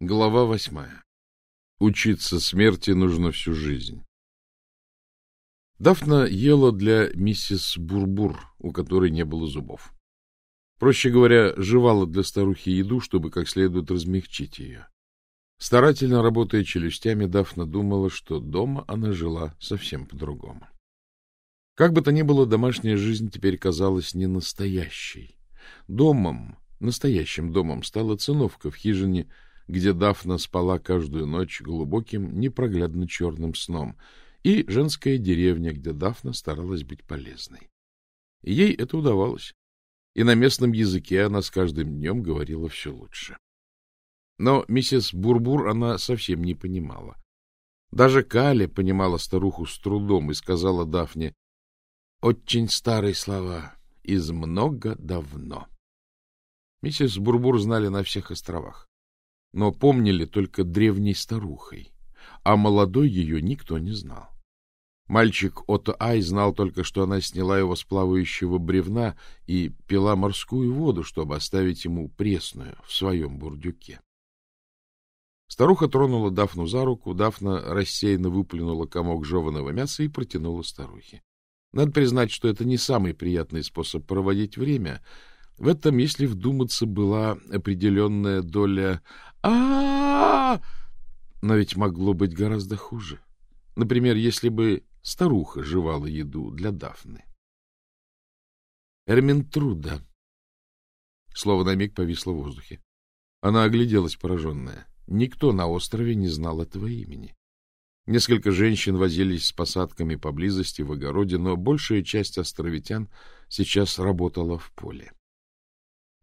Глава восьмая. Учиться смерти нужно всю жизнь. Дафна ела для миссис Бурбур, у которой не было зубов. Проще говоря, жевала для старухи еду, чтобы как следует размягчить ее. Старательно работая челюстями, Дафна думала, что дома она жила совсем по-другому. Как бы то ни было, домашняя жизнь теперь казалась не настоящей. Домом, настоящим домом, стала циновка в хижине, где Дафна спала каждую ночь глубоким, непроглядно черным сном, и женская деревня, где Дафна старалась быть полезной. Ей это удавалось, и на местном языке она с каждым днем говорила все лучше. Но миссис Бурбур она совсем не понимала. Даже Кали понимала старуху с трудом и сказала Дафне «Очень старые слова, из много давно». Миссис Бурбур знали на всех островах но помнили только древней старухой, а молодой ее никто не знал. Мальчик Отто Ай знал только, что она сняла его с плавающего бревна и пила морскую воду, чтобы оставить ему пресную в своем бурдюке. Старуха тронула Дафну за руку, Дафна рассеянно выплюнула комок жеваного мяса и протянула старухе. Надо признать, что это не самый приятный способ проводить время — в этом, если вдуматься, была определенная доля а, Но ведь могло быть гораздо хуже. Например, если бы старуха жевала еду для Дафны. Эрминтруда. Слово на миг повисло в воздухе. Она огляделась пораженная. Никто на острове не знал этого имени. Несколько женщин возились с посадками поблизости в огороде, но большая часть островитян сейчас работала в поле.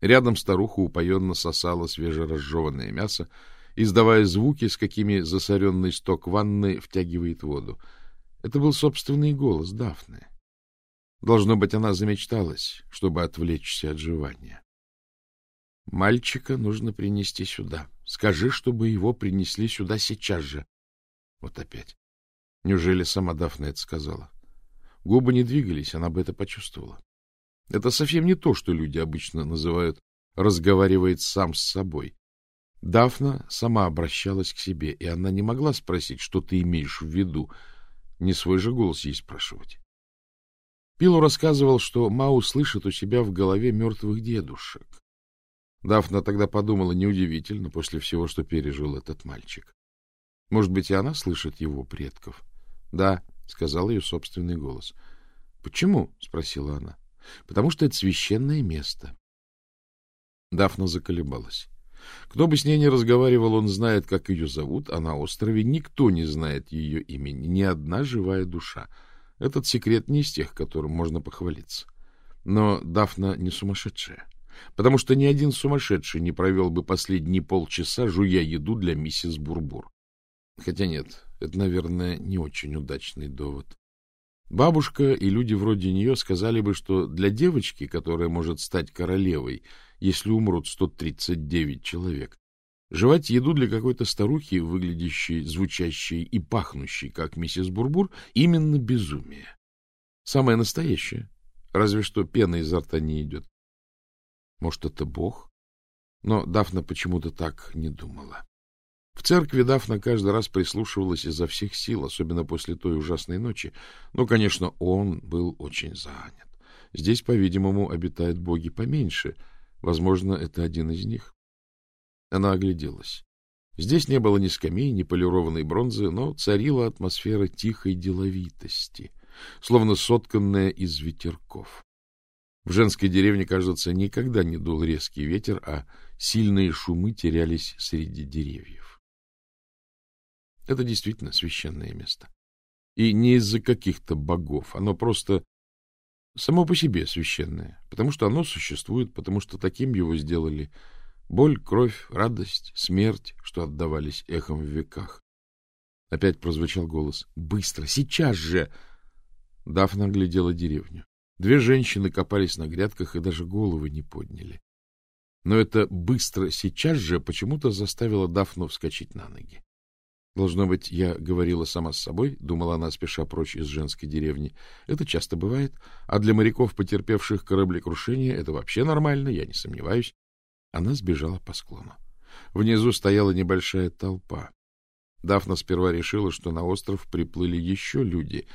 Рядом старуха упоенно сосала свежеразжеванное мясо, издавая звуки, с какими засоренный сток ванны втягивает воду. Это был собственный голос Дафны. Должно быть, она замечталась, чтобы отвлечься от жевания. — Мальчика нужно принести сюда. Скажи, чтобы его принесли сюда сейчас же. Вот опять. Неужели сама Дафна это сказала? Губы не двигались, она бы это почувствовала. Это совсем не то, что люди обычно называют «разговаривает сам с собой». Дафна сама обращалась к себе, и она не могла спросить, что ты имеешь в виду, не свой же голос ей спрашивать. Пилу рассказывал, что Мау слышит у себя в голове мертвых дедушек. Дафна тогда подумала, неудивительно, после всего, что пережил этот мальчик. Может быть, и она слышит его предков? — Да, — сказал ее собственный голос. — Почему? — спросила она. Потому что это священное место. Дафна заколебалась. Кто бы с ней ни разговаривал, он знает, как ее зовут, а на острове никто не знает ее имени, ни одна живая душа. Этот секрет не из тех, которым можно похвалиться. Но Дафна не сумасшедшая, потому что ни один сумасшедший не провел бы последние полчаса, жуя еду для миссис Бурбур. Хотя нет, это, наверное, не очень удачный довод. Бабушка и люди вроде нее сказали бы, что для девочки, которая может стать королевой, если умрут 139 человек, жевать еду для какой-то старухи, выглядящей, звучащей и пахнущей, как миссис Бурбур, именно безумие. Самое настоящее. Разве что пена изо рта не идет. Может, это Бог? Но Дафна почему-то так не думала. В церкви Дафна каждый раз прислушивалась изо всех сил, особенно после той ужасной ночи. Но, конечно, он был очень занят. Здесь, по-видимому, обитают боги поменьше. Возможно, это один из них. Она огляделась. Здесь не было ни скамей, ни полированной бронзы, но царила атмосфера тихой деловитости, словно сотканная из ветерков. В женской деревне, кажется, никогда не дул резкий ветер, а сильные шумы терялись среди деревьев. Это действительно священное место. И не из-за каких-то богов. Оно просто само по себе священное. Потому что оно существует, потому что таким его сделали боль, кровь, радость, смерть, что отдавались эхом в веках. Опять прозвучал голос. «Быстро! Сейчас же!» Дафна глядела деревню. Две женщины копались на грядках и даже головы не подняли. Но это «быстро! Сейчас же!» почему-то заставило Дафну вскочить на ноги. Должно быть, я говорила сама с собой, думала она, спеша прочь из женской деревни. Это часто бывает, а для моряков, потерпевших кораблекрушение, это вообще нормально, я не сомневаюсь. Она сбежала по склону. Внизу стояла небольшая толпа. Дафна сперва решила, что на остров приплыли еще люди,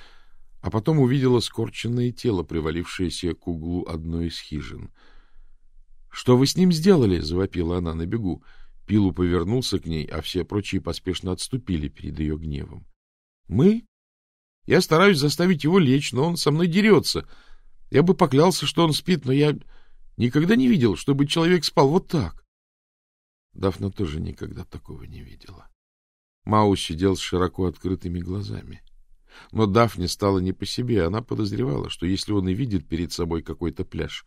а потом увидела скорченное тело, привалившееся к углу одной из хижин. — Что вы с ним сделали? — завопила она на бегу. Пилу повернулся к ней, а все прочие поспешно отступили перед ее гневом. — Мы? Я стараюсь заставить его лечь, но он со мной дерется. Я бы поклялся, что он спит, но я никогда не видел, чтобы человек спал вот так. Дафна тоже никогда такого не видела. Мау сидел с широко открытыми глазами. Но Дафне стало не по себе. Она подозревала, что если он и видит перед собой какой-то пляж,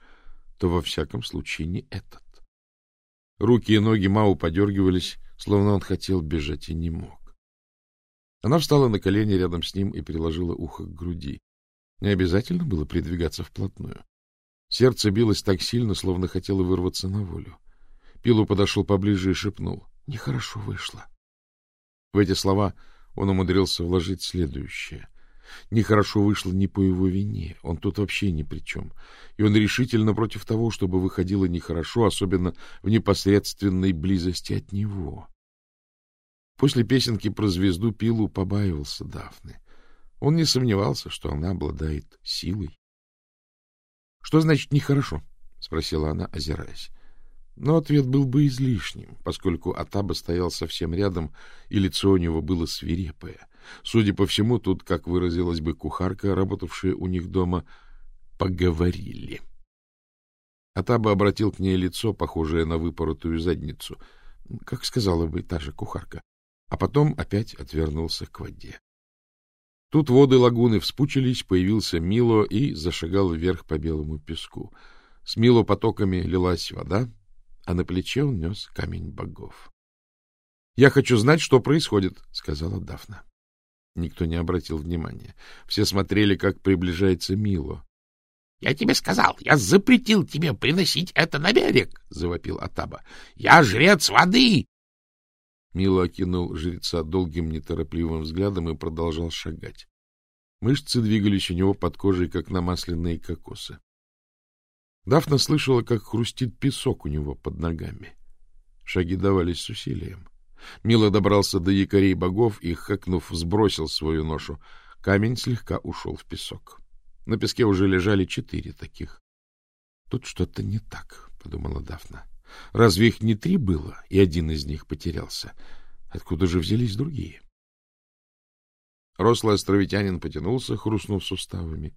то во всяком случае не этот. Руки и ноги Мау подергивались, словно он хотел бежать и не мог. Она встала на колени рядом с ним и приложила ухо к груди. Не обязательно было придвигаться вплотную. Сердце билось так сильно, словно хотело вырваться на волю. Пилу подошел поближе и шепнул. — Нехорошо вышло. В эти слова он умудрился вложить следующее. Нехорошо вышло не по его вине, он тут вообще ни при чем. И он решительно против того, чтобы выходило нехорошо, особенно в непосредственной близости от него. После песенки про звезду Пилу побаивался Дафны. Он не сомневался, что она обладает силой. — Что значит нехорошо? — спросила она, озираясь. Но ответ был бы излишним, поскольку Атаба стоял совсем рядом, и лицо у него было свирепое. Судя по всему, тут, как выразилась бы кухарка, работавшая у них дома, поговорили. Атаба обратил к ней лицо, похожее на выпоротую задницу, как сказала бы та же кухарка, а потом опять отвернулся к воде. Тут воды лагуны вспучились, появился Мило и зашагал вверх по белому песку. С Мило потоками лилась вода, а на плече он нес камень богов. — Я хочу знать, что происходит, — сказала Дафна. Никто не обратил внимания. Все смотрели, как приближается Мило. — Я тебе сказал, я запретил тебе приносить это на берег, — завопил Атаба. — Я жрец воды! Мило окинул жреца долгим неторопливым взглядом и продолжал шагать. Мышцы двигались у него под кожей, как намасленные кокосы. Дафна слышала, как хрустит песок у него под ногами. Шаги давались с усилием. Мило добрался до якорей богов и, хакнув, сбросил свою ношу. Камень слегка ушел в песок. На песке уже лежали четыре таких. — Тут что-то не так, — подумала Дафна. — Разве их не три было, и один из них потерялся? Откуда же взялись другие? Рослый островитянин потянулся, хрустнув суставами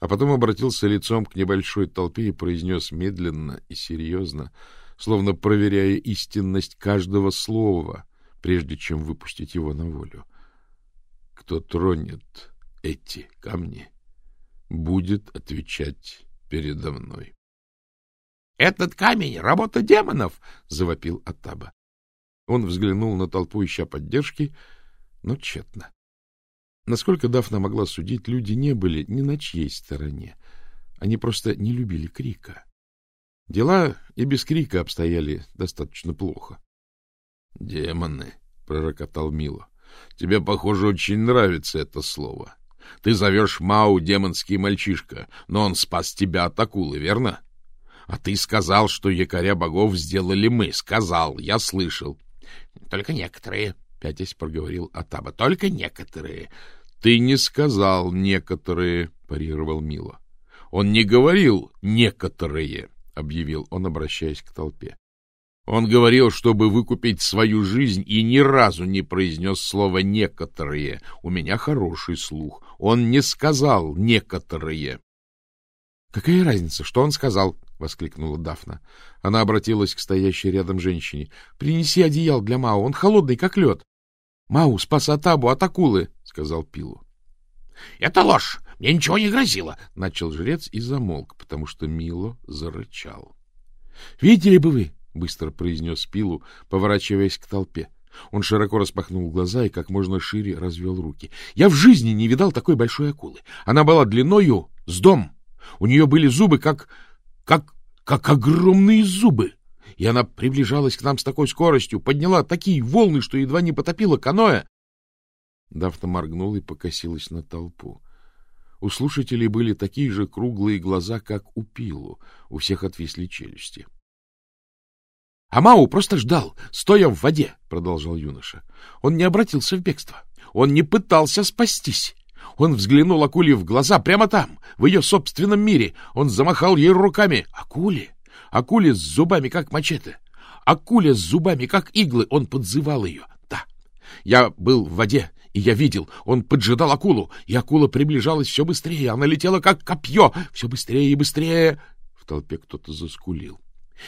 а потом обратился лицом к небольшой толпе и произнес медленно и серьезно, словно проверяя истинность каждого слова, прежде чем выпустить его на волю. Кто тронет эти камни, будет отвечать передо мной. — Этот камень — работа демонов! — завопил Атаба. Он взглянул на толпу, ища поддержки, но тщетно. Насколько Дафна могла судить, люди не были ни на чьей стороне. Они просто не любили крика. Дела и без крика обстояли достаточно плохо. — Демоны, — пророкотал Мило, — тебе, похоже, очень нравится это слово. Ты зовешь Мау демонский мальчишка, но он спас тебя от акулы, верно? А ты сказал, что якоря богов сделали мы. Сказал, я слышал. — Только некоторые, — пятясь проговорил Атаба, — только некоторые. — Ты не сказал «некоторые», — парировал Мило. — Он не говорил «некоторые», — объявил он, обращаясь к толпе. Он говорил, чтобы выкупить свою жизнь, и ни разу не произнес слово «некоторые». У меня хороший слух. Он не сказал «некоторые». — Какая разница, что он сказал? — воскликнула Дафна. Она обратилась к стоящей рядом женщине. — Принеси одеял для Мао, он холодный, как лед. — Мау, спас Атабу от акулы, — сказал Пилу. — Это ложь! Мне ничего не грозило! — начал жрец и замолк, потому что Мило зарычал. — Видели бы вы! — быстро произнес Пилу, поворачиваясь к толпе. Он широко распахнул глаза и как можно шире развел руки. — Я в жизни не видал такой большой акулы. Она была длиною с дом. У нее были зубы, как... как... как огромные зубы и она приближалась к нам с такой скоростью, подняла такие волны, что едва не потопила каноэ. Дафна моргнула и покосилась на толпу. У слушателей были такие же круглые глаза, как у Пилу, у всех отвисли челюсти. А Мау просто ждал, стоя в воде, — продолжал юноша. Он не обратился в бегство. Он не пытался спастись. Он взглянул акуле в глаза прямо там, в ее собственном мире. Он замахал ей руками. Акуле? Акуле с зубами, как мачете. Акуле с зубами, как иглы. Он подзывал ее. Да, я был в воде, и я видел. Он поджидал акулу, и акула приближалась все быстрее. Она летела, как копье, все быстрее и быстрее. В толпе кто-то заскулил.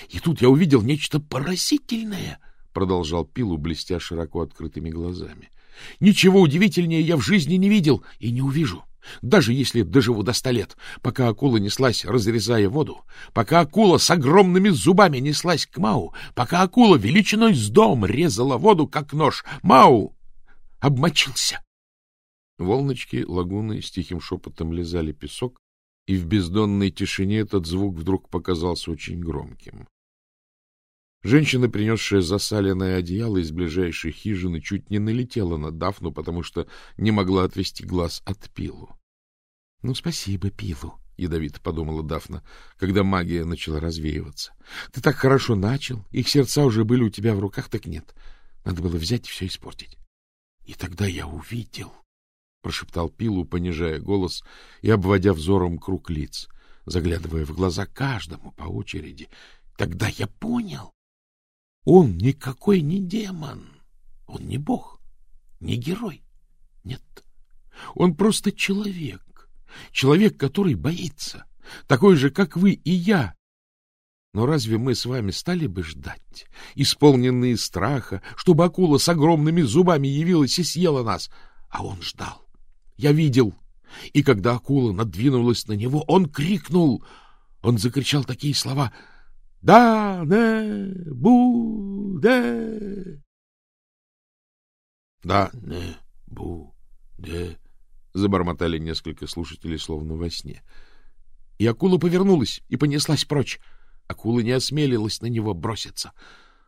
И тут я увидел нечто поразительное, — продолжал Пилу, блестя широко открытыми глазами. Ничего удивительнее я в жизни не видел и не увижу. Даже если доживу до ста лет, пока акула неслась, разрезая воду, пока акула с огромными зубами неслась к Мау, пока акула величиной с дом резала воду, как нож, Мау обмочился. Волночки лагуны с тихим шепотом лизали песок, и в бездонной тишине этот звук вдруг показался очень громким. Женщина, принесшая засаленное одеяло из ближайшей хижины, чуть не налетела на Дафну, потому что не могла отвести глаз от Пилу. — Ну, спасибо, Пилу, — ядовито подумала Дафна, когда магия начала развеиваться. — Ты так хорошо начал, их сердца уже были у тебя в руках, так нет. Надо было взять и все испортить. И тогда я увидел, — прошептал Пилу, понижая голос и обводя взором круг лиц, заглядывая в глаза каждому по очереди. Тогда я понял. Он никакой не демон, он не бог, не герой. Нет, он просто человек, человек, который боится, такой же, как вы и я. Но разве мы с вами стали бы ждать, исполненные страха, чтобы акула с огромными зубами явилась и съела нас? А он ждал. Я видел. И когда акула надвинулась на него, он крикнул. Он закричал такие слова — да, не, бу, де. Да, не, бу, де. Забормотали несколько слушателей, словно во сне. И акула повернулась и понеслась прочь. Акула не осмелилась на него броситься.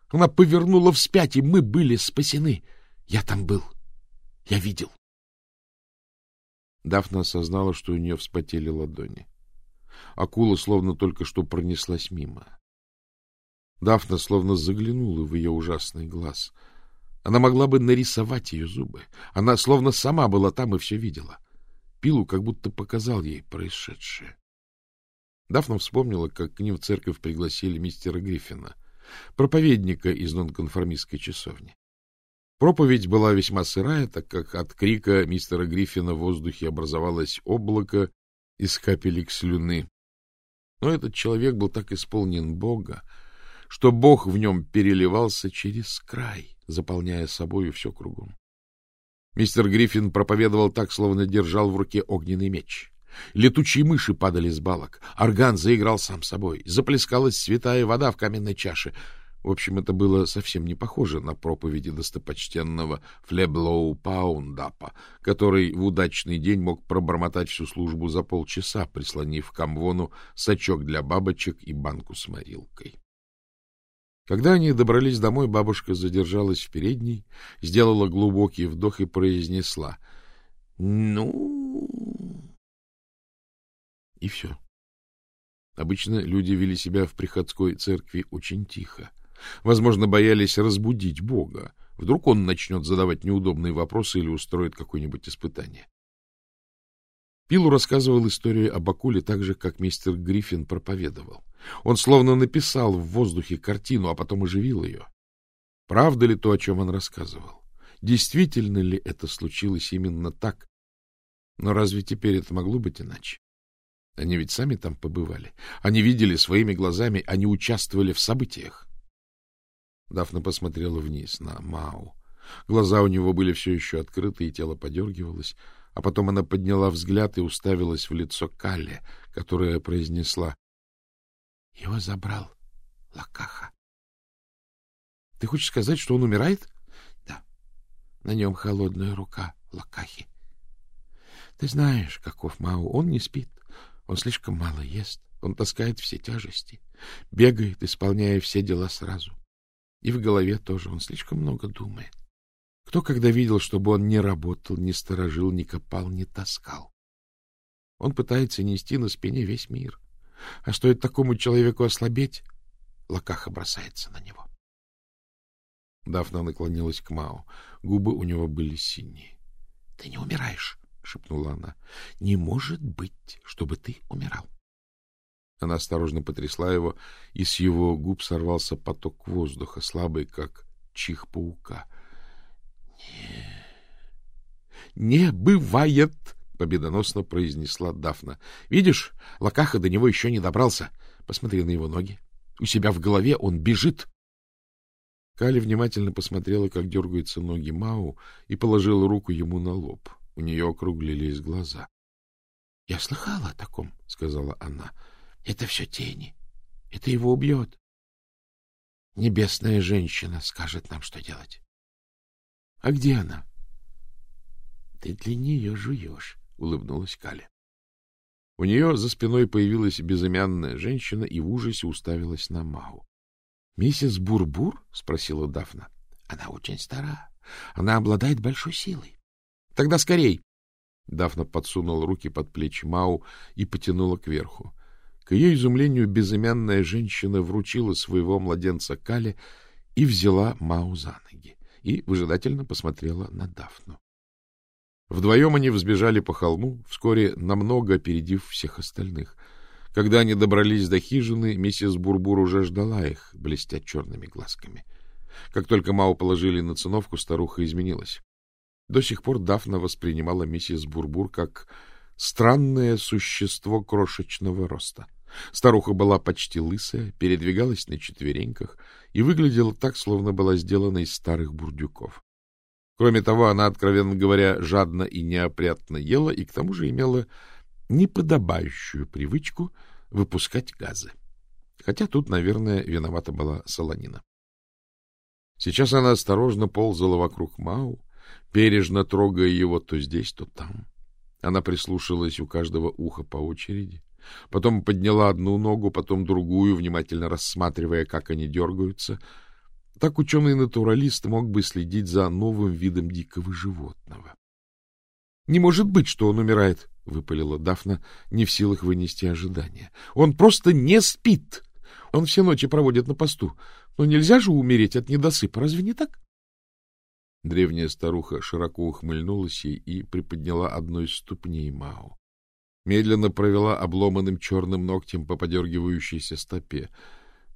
Она повернула вспять, и мы были спасены. Я там был. Я видел. Дафна осознала, что у нее вспотели ладони. Акула словно только что пронеслась мимо. Дафна словно заглянула в ее ужасный глаз. Она могла бы нарисовать ее зубы. Она словно сама была там и все видела. Пилу как будто показал ей происшедшее. Дафна вспомнила, как к ним в церковь пригласили мистера Гриффина, проповедника из нонконформистской часовни. Проповедь была весьма сырая, так как от крика мистера Гриффина в воздухе образовалось облако из капелек слюны. Но этот человек был так исполнен Бога, что Бог в нем переливался через край, заполняя собою все кругом. Мистер Гриффин проповедовал так, словно держал в руке огненный меч. Летучие мыши падали с балок, орган заиграл сам собой, заплескалась святая вода в каменной чаше. В общем, это было совсем не похоже на проповеди достопочтенного Флеблоу Паундапа, который в удачный день мог пробормотать всю службу за полчаса, прислонив к амвону сачок для бабочек и банку с морилкой. Когда они добрались домой, бабушка задержалась в передней, сделала глубокий вдох и произнесла «Ну...» И все. Обычно люди вели себя в приходской церкви очень тихо. Возможно, боялись разбудить Бога. Вдруг он начнет задавать неудобные вопросы или устроит какое-нибудь испытание. Пилу рассказывал историю об акуле так же, как мистер Гриффин проповедовал. Он словно написал в воздухе картину, а потом оживил ее. Правда ли то, о чем он рассказывал? Действительно ли это случилось именно так? Но разве теперь это могло быть иначе? Они ведь сами там побывали. Они видели своими глазами, они участвовали в событиях. Дафна посмотрела вниз на Мау. Глаза у него были все еще открыты, и тело подергивалось. А потом она подняла взгляд и уставилась в лицо Калле, которая произнесла — Его забрал Лакаха. — Ты хочешь сказать, что он умирает? — Да. На нем холодная рука Лакахи. Ты знаешь, каков Мау. Он не спит. Он слишком мало ест. Он таскает все тяжести. Бегает, исполняя все дела сразу. И в голове тоже он слишком много думает. Кто когда видел, чтобы он не работал, не сторожил, не копал, не таскал? Он пытается нести на спине весь мир. А стоит такому человеку ослабеть, Лакаха бросается на него. Дафна наклонилась к Мау. Губы у него были синие. — Ты не умираешь, — шепнула она. — Не может быть, чтобы ты умирал. Она осторожно потрясла его, и с его губ сорвался поток воздуха, слабый, как чих паука. — Не, бывает! — победоносно произнесла Дафна. — Видишь, Лакаха до него еще не добрался. Посмотри на его ноги. У себя в голове он бежит. Кали внимательно посмотрела, как дергаются ноги Мау, и положила руку ему на лоб. У нее округлились глаза. — Я слыхала о таком, — сказала она. — Это все тени. Это его убьет. Небесная женщина скажет нам, что делать. — А где она? — Ты для нее жуешь, — улыбнулась Кали. У нее за спиной появилась безымянная женщина и в ужасе уставилась на Мау. — Миссис Бурбур? -бур? — спросила Дафна. — Она очень стара. Она обладает большой силой. — Тогда скорей! Дафна подсунула руки под плечи Мау и потянула кверху. К ее изумлению безымянная женщина вручила своего младенца Кале и взяла Мау за ноги и выжидательно посмотрела на Дафну. Вдвоем они взбежали по холму, вскоре намного опередив всех остальных — когда они добрались до хижины, миссис Бурбур уже ждала их, блестя черными глазками. Как только Мау положили на циновку, старуха изменилась. До сих пор Дафна воспринимала миссис Бурбур как странное существо крошечного роста. Старуха была почти лысая, передвигалась на четвереньках и выглядела так, словно была сделана из старых бурдюков. Кроме того, она, откровенно говоря, жадно и неопрятно ела и к тому же имела неподобающую привычку выпускать газы. Хотя тут, наверное, виновата была Солонина. Сейчас она осторожно ползала вокруг Мау, бережно трогая его то здесь, то там. Она прислушалась у каждого уха по очереди, потом подняла одну ногу, потом другую, внимательно рассматривая, как они дергаются. Так ученый-натуралист мог бы следить за новым видом дикого животного. Не может быть, что он умирает, — выпалила Дафна, не в силах вынести ожидания. — Он просто не спит. Он все ночи проводит на посту. Но нельзя же умереть от недосыпа, разве не так? Древняя старуха широко ухмыльнулась ей и приподняла одну из ступней Мао. Медленно провела обломанным черным ногтем по подергивающейся стопе.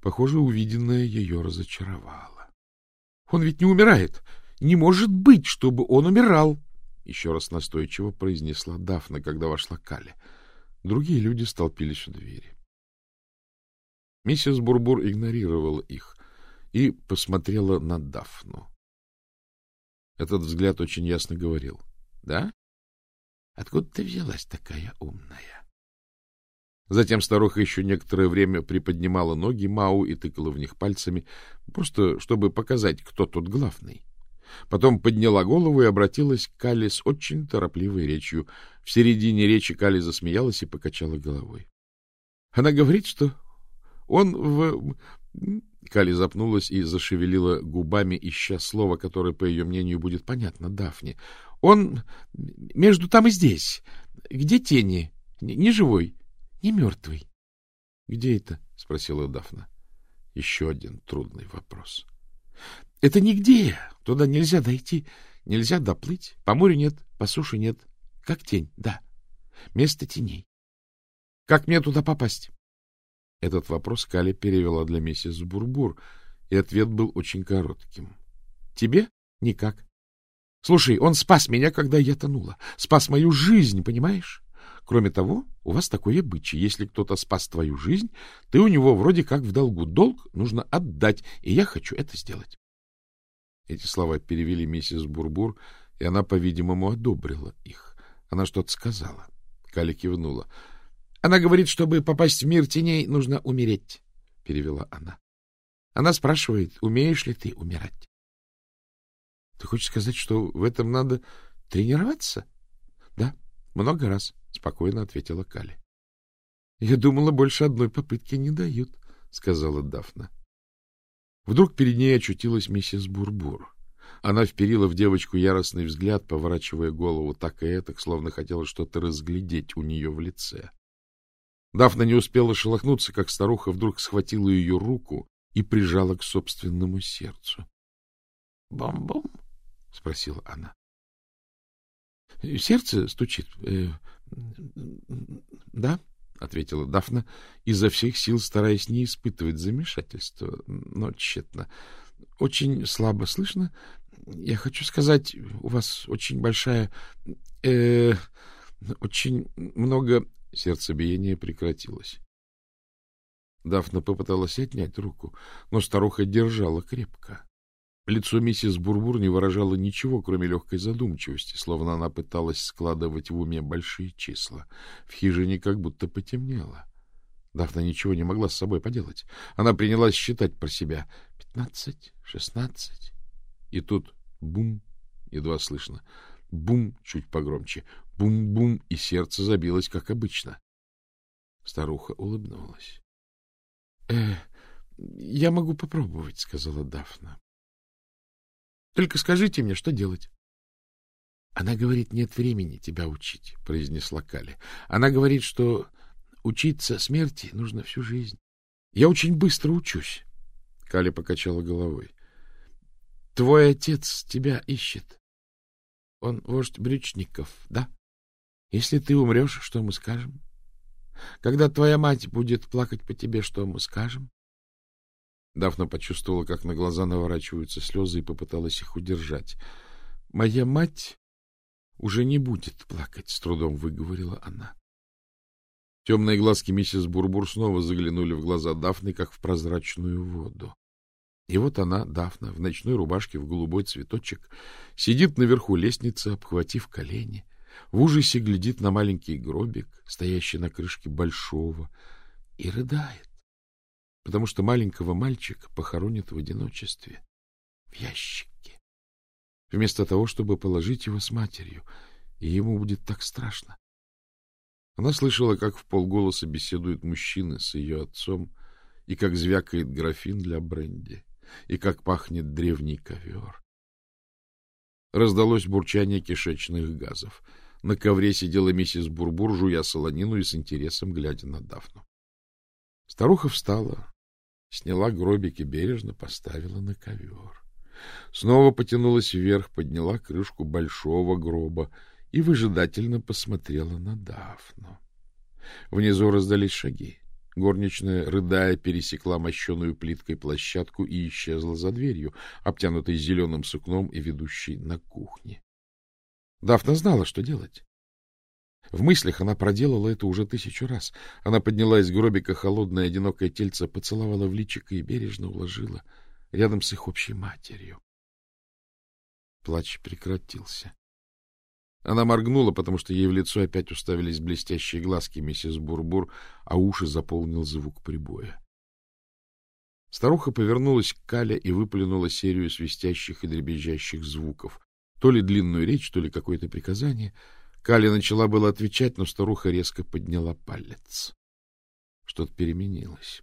Похоже, увиденное ее разочаровало. — Он ведь не умирает. Не может быть, чтобы он умирал еще раз настойчиво произнесла Дафна, когда вошла Кали. Другие люди столпились у двери. Миссис Бурбур игнорировала их и посмотрела на Дафну. Этот взгляд очень ясно говорил. — Да? Откуда ты взялась такая умная? Затем старуха еще некоторое время приподнимала ноги Мау и тыкала в них пальцами, просто чтобы показать, кто тут главный. Потом подняла голову и обратилась к Калли с очень торопливой речью. В середине речи Калли засмеялась и покачала головой. Она говорит, что он в... Калли запнулась и зашевелила губами, ища слово, которое, по ее мнению, будет понятно Дафне. Он между там и здесь. Где тени? Не живой, не мертвый. — Где это? — спросила Дафна. Еще один трудный вопрос. — Это нигде. Туда нельзя дойти, нельзя доплыть. По морю нет, по суше нет. Как тень, да. Место теней. Как мне туда попасть? Этот вопрос Кали перевела для миссис Бурбур, и ответ был очень коротким. — Тебе? Никак. Слушай, он спас меня, когда я тонула. Спас мою жизнь, понимаешь? Кроме того, у вас такой обычай. Если кто-то спас твою жизнь, ты у него вроде как в долгу. Долг нужно отдать, и я хочу это сделать. Эти слова перевели миссис Бурбур, и она, по-видимому, одобрила их. Она что-то сказала. Кали кивнула. — Она говорит, чтобы попасть в мир теней, нужно умереть, — перевела она. Она спрашивает, умеешь ли ты умирать? — Ты хочешь сказать, что в этом надо тренироваться? — Да, много раз, — спокойно ответила Кали. — Я думала, больше одной попытки не дают, — сказала Дафна. Вдруг перед ней очутилась миссис Бурбур. Она вперила в девочку яростный взгляд, поворачивая голову так и этак, словно хотела что-то разглядеть у нее в лице. Дафна не успела шелохнуться, как старуха вдруг схватила ее руку и прижала к собственному сердцу. — Бом-бом? — спросила она. — Сердце стучит. Э, — Да, — ответила Дафна, изо всех сил стараясь не испытывать замешательства, но тщетно. — Очень слабо слышно. Я хочу сказать, у вас очень большая... Э, очень много... Сердцебиение прекратилось. Дафна попыталась отнять руку, но старуха держала крепко. Лицо миссис Бурбур не выражало ничего, кроме легкой задумчивости, словно она пыталась складывать в уме большие числа. В хижине как будто потемнело. Дафна ничего не могла с собой поделать. Она принялась считать про себя. Пятнадцать, шестнадцать. И тут бум, едва слышно. Бум, чуть погромче. Бум-бум, и сердце забилось, как обычно. Старуха улыбнулась. — Э, я могу попробовать, — сказала Дафна. — Только скажите мне, что делать? — Она говорит, нет времени тебя учить, — произнесла Кали. Она говорит, что учиться смерти нужно всю жизнь. Я очень быстро учусь. Кали покачала головой. — Твой отец тебя ищет. Он вождь брючников, да? Если ты умрешь, что мы скажем? Когда твоя мать будет плакать по тебе, что мы скажем? Дафна почувствовала, как на глаза наворачиваются слезы, и попыталась их удержать. — Моя мать уже не будет плакать, — с трудом выговорила она. Темные глазки миссис Бурбур снова заглянули в глаза Дафны, как в прозрачную воду. И вот она, Дафна, в ночной рубашке в голубой цветочек, сидит наверху лестницы, обхватив колени — в ужасе глядит на маленький гробик, стоящий на крышке большого, и рыдает, потому что маленького мальчика похоронят в одиночестве, в ящике, вместо того, чтобы положить его с матерью, и ему будет так страшно. Она слышала, как в полголоса беседуют мужчины с ее отцом, и как звякает графин для бренди, и как пахнет древний ковер. Раздалось бурчание кишечных газов — на ковре сидела миссис Бурбур, жуя солонину и с интересом глядя на Дафну. Старуха встала, сняла гробик и бережно поставила на ковер. Снова потянулась вверх, подняла крышку большого гроба и выжидательно посмотрела на Дафну. Внизу раздались шаги. Горничная, рыдая, пересекла мощеную плиткой площадку и исчезла за дверью, обтянутой зеленым сукном и ведущей на кухне. Дафна знала, что делать. В мыслях она проделала это уже тысячу раз. Она подняла из гробика холодное одинокое тельце, поцеловала в личико и бережно уложила рядом с их общей матерью. Плач прекратился. Она моргнула, потому что ей в лицо опять уставились блестящие глазки миссис Бурбур, а уши заполнил звук прибоя. Старуха повернулась к Кале и выплюнула серию свистящих и дребезжащих звуков. То ли длинную речь, то ли какое-то приказание. Кали начала было отвечать, но старуха резко подняла палец. Что-то переменилось.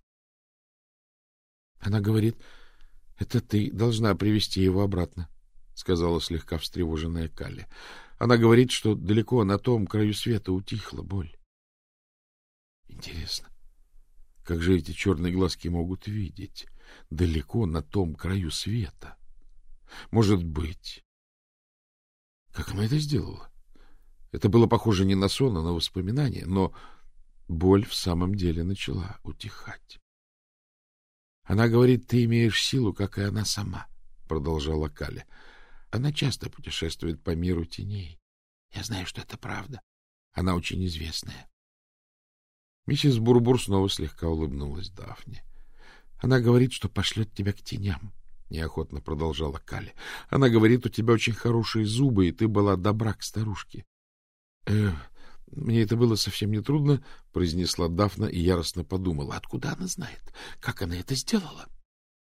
Она говорит, это ты должна привести его обратно, — сказала слегка встревоженная Кали. Она говорит, что далеко на том краю света утихла боль. Интересно, как же эти черные глазки могут видеть далеко на том краю света? Может быть, как она это сделала? Это было похоже не на сон, а на воспоминание, но боль в самом деле начала утихать. Она говорит, ты имеешь силу, как и она сама, — продолжала Каля. Она часто путешествует по миру теней. Я знаю, что это правда. Она очень известная. Миссис Бурбур снова слегка улыбнулась Дафне. Она говорит, что пошлет тебя к теням. — неохотно продолжала Кали. — Она говорит, у тебя очень хорошие зубы, и ты была добра к старушке. «Э, — Мне это было совсем не трудно, — произнесла Дафна и яростно подумала. — Откуда она знает? Как она это сделала?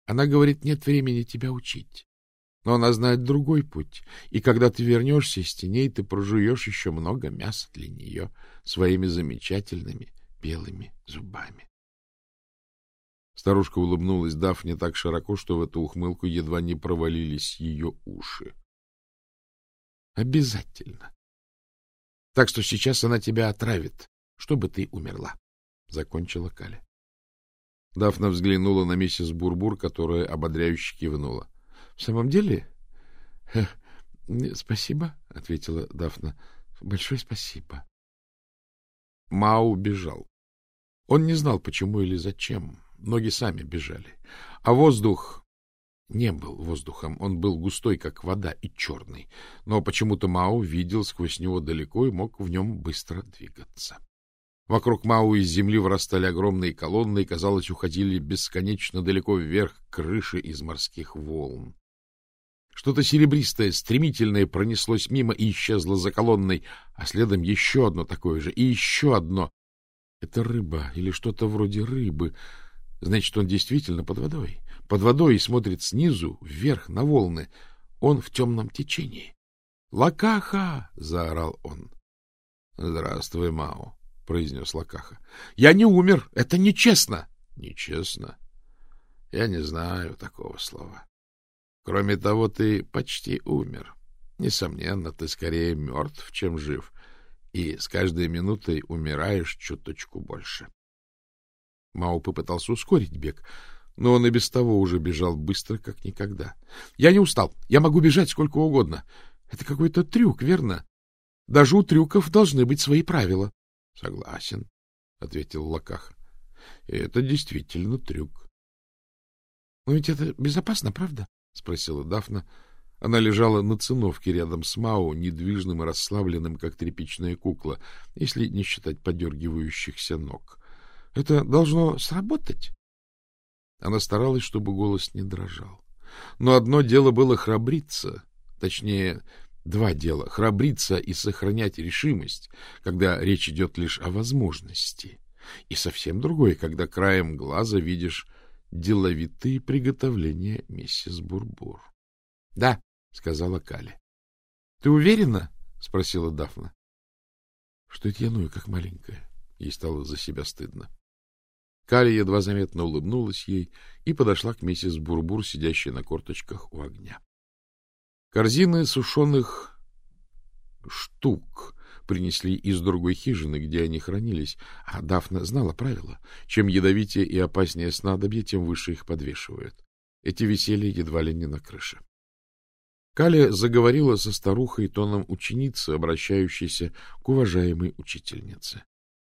Она говорит, нет времени тебя учить. Но она знает другой путь, и когда ты вернешься из теней, ты прожуешь еще много мяса для нее своими замечательными белыми зубами. Старушка улыбнулась Дафне так широко, что в эту ухмылку едва не провалились ее уши. — Обязательно. Так что сейчас она тебя отравит, чтобы ты умерла, — закончила Каля. Дафна взглянула на миссис Бурбур, которая ободряюще кивнула. — В самом деле, — Спасибо, — ответила Дафна. — Большое спасибо. Мау бежал. Он не знал, почему или зачем. Ноги сами бежали. А воздух не был воздухом. Он был густой, как вода, и черный. Но почему-то Мау видел сквозь него далеко и мог в нем быстро двигаться. Вокруг Мау из земли вырастали огромные колонны и, казалось, уходили бесконечно далеко вверх крыши из морских волн. Что-то серебристое, стремительное пронеслось мимо и исчезло за колонной, а следом еще одно такое же и еще одно. Это рыба или что-то вроде рыбы. Значит, он действительно под водой. Под водой и смотрит снизу вверх на волны. Он в темном течении. «Лакаха!» — заорал он. «Здравствуй, Мао!» — произнес Лакаха. — Я не умер. Это нечестно. — Нечестно? Я не знаю такого слова. Кроме того, ты почти умер. Несомненно, ты скорее мертв, чем жив, и с каждой минутой умираешь чуточку больше. Мао попытался ускорить бег, но он и без того уже бежал быстро, как никогда. — Я не устал. Я могу бежать сколько угодно. Это какой-то трюк, верно? Даже у трюков должны быть свои правила. — Согласен, — ответил Лакаха. — Это действительно трюк. — Но ведь это безопасно, правда? — спросила Дафна. Она лежала на циновке рядом с Мао, недвижным и расслабленным, как тряпичная кукла, если не считать подергивающихся ног. — Это должно сработать? Она старалась, чтобы голос не дрожал. Но одно дело было храбриться, точнее, Два дела — храбриться и сохранять решимость, когда речь идет лишь о возможности. И совсем другое, когда краем глаза видишь деловитые приготовления миссис Бурбур. — Да, — сказала Кали. — Ты уверена? — спросила Дафна. — Что это я ную, как маленькая? Ей стало за себя стыдно. Кали едва заметно улыбнулась ей и подошла к миссис Бурбур, сидящей на корточках у огня. Корзины сушеных штук принесли из другой хижины, где они хранились, а Дафна знала правила. Чем ядовитее и опаснее снадобье, тем выше их подвешивают. Эти висели едва ли не на крыше. Каля заговорила со старухой тоном ученицы, обращающейся к уважаемой учительнице.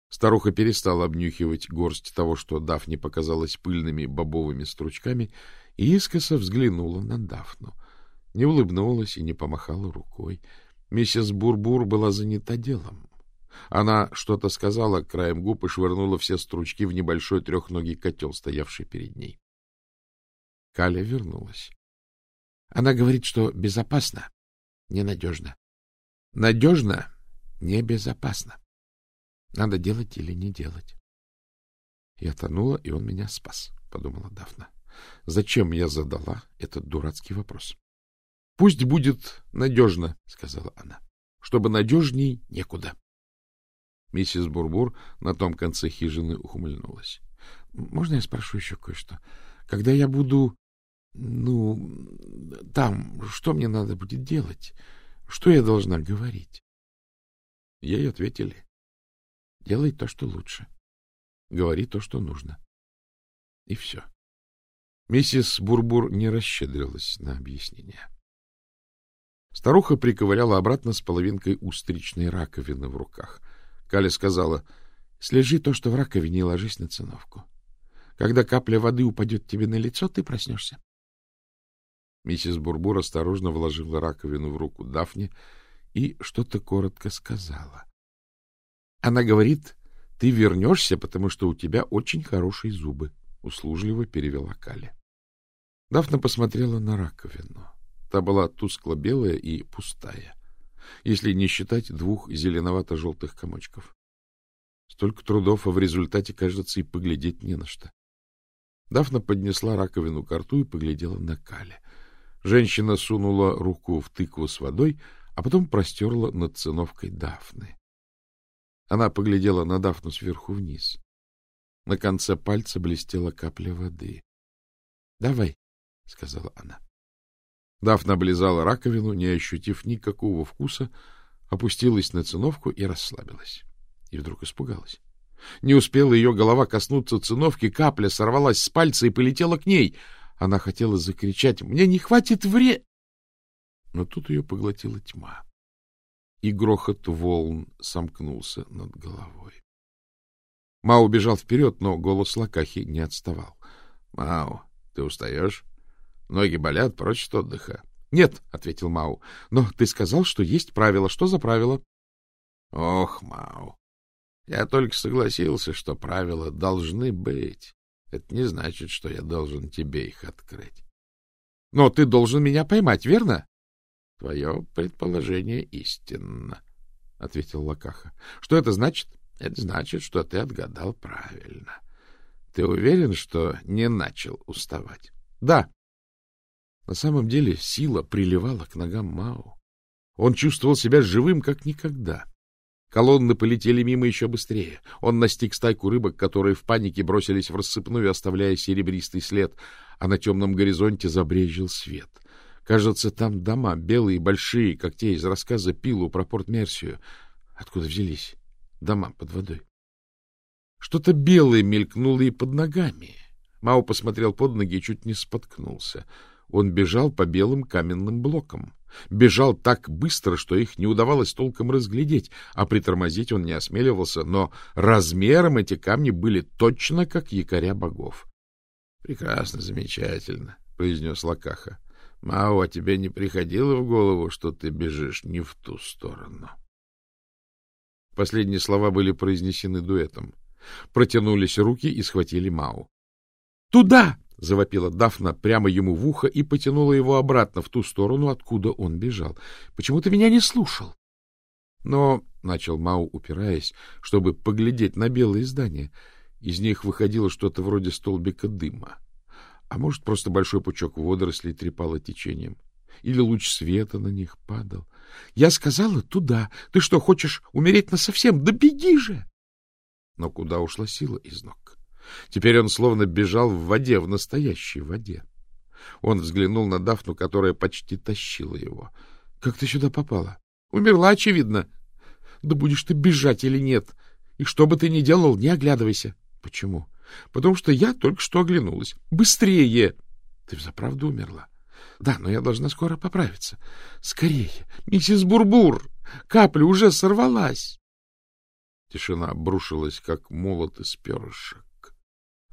Старуха перестала обнюхивать горсть того, что Дафне показалось пыльными бобовыми стручками, и искоса взглянула на Дафну — не улыбнулась и не помахала рукой. Миссис Бурбур была занята делом. Она что-то сказала краем губ и швырнула все стручки в небольшой трехногий котел, стоявший перед ней. Каля вернулась. Она говорит, что безопасно, ненадежно. Надежно, небезопасно. Надо делать или не делать. Я тонула, и он меня спас, — подумала Дафна. Зачем я задала этот дурацкий вопрос? Пусть будет надежно, — сказала она, — чтобы надежней некуда. Миссис Бурбур на том конце хижины ухмыльнулась. — Можно я спрошу еще кое-что? Когда я буду, ну, там, что мне надо будет делать? Что я должна говорить? Ей ответили. — Делай то, что лучше. Говори то, что нужно. И все. Миссис Бурбур не расщедрилась на объяснение. Старуха приковыряла обратно с половинкой устричной раковины в руках. Каля сказала, — Слежи то, что в раковине, и ложись на циновку. Когда капля воды упадет тебе на лицо, ты проснешься. Миссис Бурбур осторожно вложила раковину в руку Дафне и что-то коротко сказала. — Она говорит, ты вернешься, потому что у тебя очень хорошие зубы, — услужливо перевела Каля. Дафна посмотрела на раковину. Та была тускло-белая и пустая, если не считать двух зеленовато-желтых комочков. Столько трудов, а в результате, кажется, и поглядеть не на что. Дафна поднесла раковину к рту и поглядела на Каля. Женщина сунула руку в тыкву с водой, а потом простерла над циновкой Дафны. Она поглядела на Дафну сверху вниз. На конце пальца блестела капля воды. — Давай, — сказала она. Дафна облизала раковину, не ощутив никакого вкуса, опустилась на циновку и расслабилась. И вдруг испугалась. Не успела ее голова коснуться циновки, капля сорвалась с пальца и полетела к ней. Она хотела закричать «Мне не хватит вре...» Но тут ее поглотила тьма, и грохот волн сомкнулся над головой. Мау бежал вперед, но голос Лакахи не отставал. — Мау, ты устаешь? Ноги болят, прочь от отдыха. — Нет, — ответил Мау, — но ты сказал, что есть правила. Что за правила? — Ох, Мау, я только согласился, что правила должны быть. Это не значит, что я должен тебе их открыть. — Но ты должен меня поймать, верно? — Твое предположение истинно, — ответил Лакаха. — Что это значит? — Это значит, что ты отгадал правильно. Ты уверен, что не начал уставать? — Да. На самом деле сила приливала к ногам Мао. Он чувствовал себя живым, как никогда. Колонны полетели мимо еще быстрее. Он настиг стайку рыбок, которые в панике бросились в рассыпную, оставляя серебристый след, а на темном горизонте забрежил свет. Кажется, там дома, белые, большие, как те из рассказа Пилу про порт Мерсию. Откуда взялись? Дома под водой. Что-то белое мелькнуло и под ногами. Мао посмотрел под ноги и чуть не споткнулся. Он бежал по белым каменным блокам. Бежал так быстро, что их не удавалось толком разглядеть, а притормозить он не осмеливался, но размером эти камни были точно как якоря богов. — Прекрасно, замечательно, — произнес Лакаха. — Мао, а тебе не приходило в голову, что ты бежишь не в ту сторону? Последние слова были произнесены дуэтом. Протянулись руки и схватили Мау. «Туда — завопила Дафна прямо ему в ухо и потянула его обратно в ту сторону, откуда он бежал. — Почему ты меня не слушал? Но, — начал Мау, упираясь, чтобы поглядеть на белые здания, из них выходило что-то вроде столбика дыма. А может, просто большой пучок водорослей трепало течением. Или луч света на них падал. — Я сказала туда. Ты что, хочешь умереть насовсем? Да беги же! Но куда ушла сила из ног? Теперь он словно бежал в воде, в настоящей воде. Он взглянул на Дафну, которая почти тащила его. — Как ты сюда попала? — Умерла, очевидно. — Да будешь ты бежать или нет? И что бы ты ни делал, не оглядывайся. — Почему? — Потому что я только что оглянулась. — Быстрее! — Ты взаправду умерла? — Да, но я должна скоро поправиться. — Скорее! Миссис Бурбур! Капля уже сорвалась! Тишина обрушилась, как молот из перышек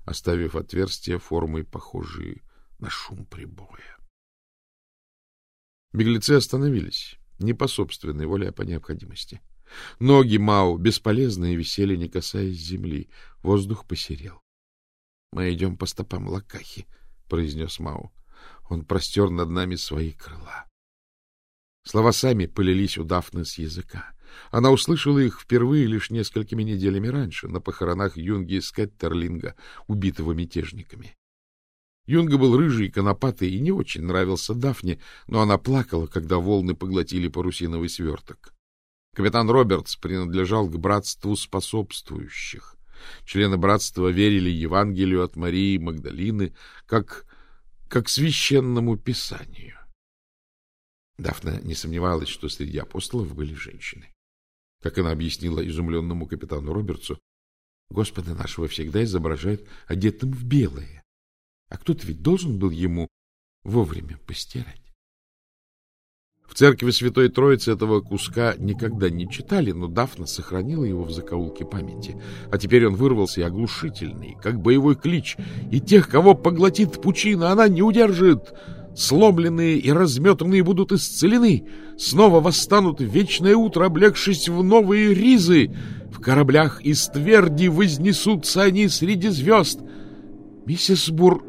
оставив отверстия формой, похожие на шум прибоя. Беглецы остановились, не по собственной воле, а по необходимости. Ноги Мау, бесполезные, висели, не касаясь земли. Воздух посерел. — Мы идем по стопам Лакахи, — произнес Мау. Он простер над нами свои крыла. Слова сами полились у Дафны с языка. Она услышала их впервые лишь несколькими неделями раньше, на похоронах Юнги Скеттерлинга, убитого мятежниками. Юнга был рыжий, конопатый и не очень нравился Дафне, но она плакала, когда волны поглотили парусиновый сверток. Капитан Робертс принадлежал к братству способствующих. Члены братства верили Евангелию от Марии Магдалины как, как священному писанию. Дафна не сомневалась, что среди апостолов были женщины. Как она объяснила изумленному капитану Робертсу, Господа нашего всегда изображают одетым в белое, а кто-то ведь должен был ему вовремя постирать. В церкви Святой Троицы этого куска никогда не читали, но Дафна сохранила его в закоулке памяти. А теперь он вырвался и оглушительный, как боевой клич, и тех, кого поглотит пучина, она не удержит сломленные и разметанные будут исцелены, снова восстанут в вечное утро, облегшись в новые ризы. В кораблях из тверди вознесутся они среди звезд. Миссис Бур...